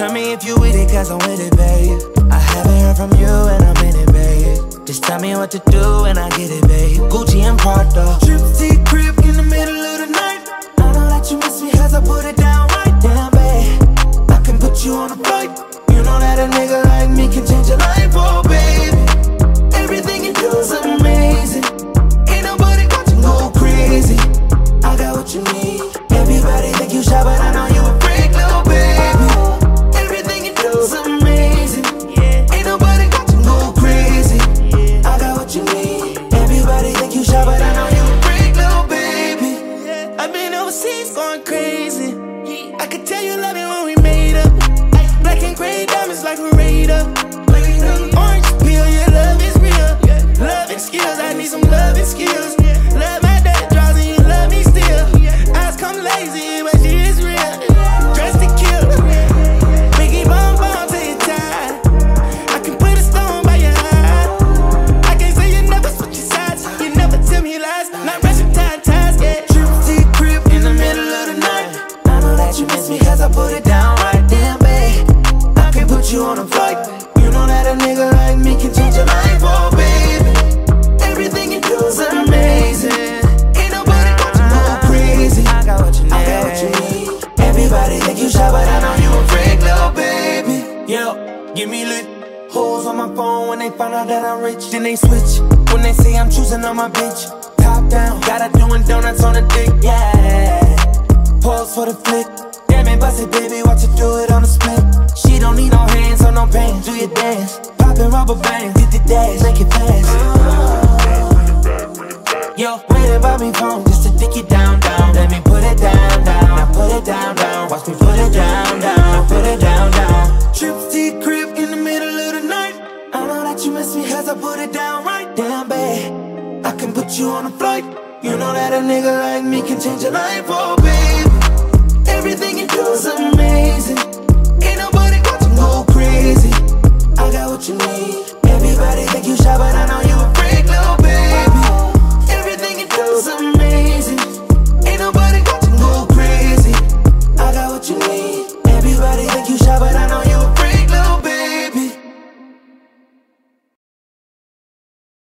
Tell me if you with it, cause I'm with it, babe. I haven't heard from you and I'm in it, babe. Just tell me what to do and I get it, babe. Gucci and Prada. Trip T crib in the middle of the night. I know that you miss me cause I put it down right down, babe. I can put you on a flight. You know that a nigga me cause I put it down right damn, babe. I can put you on a flight. You know that a nigga like me can change your life, oh baby. Everything you do is amazing. Ain't nobody watching go crazy. I got what you need. I got what you need. Everybody think you shy, but I know you a freak, little baby. Yeah, give me lit. Hoes on my phone when they find out that I'm rich. Then they switch when they say I'm choosing on my bitch. Top down, got her doing donuts on the dick, yeah. Pause for the or. Do your dance, poppin' rubber bands, get the dash, make it fast. Yo, wait about me phone just to dick it down, down. Let me put it down, down. Now put it down, down. Watch me put it down, down. Put it down, down. Trip T crib in the middle of the night. I know that you miss me cause I put it down right down, babe. I can put you on a flight. You know that a nigga like me can change your life, oh babe. Everything you do is amazing.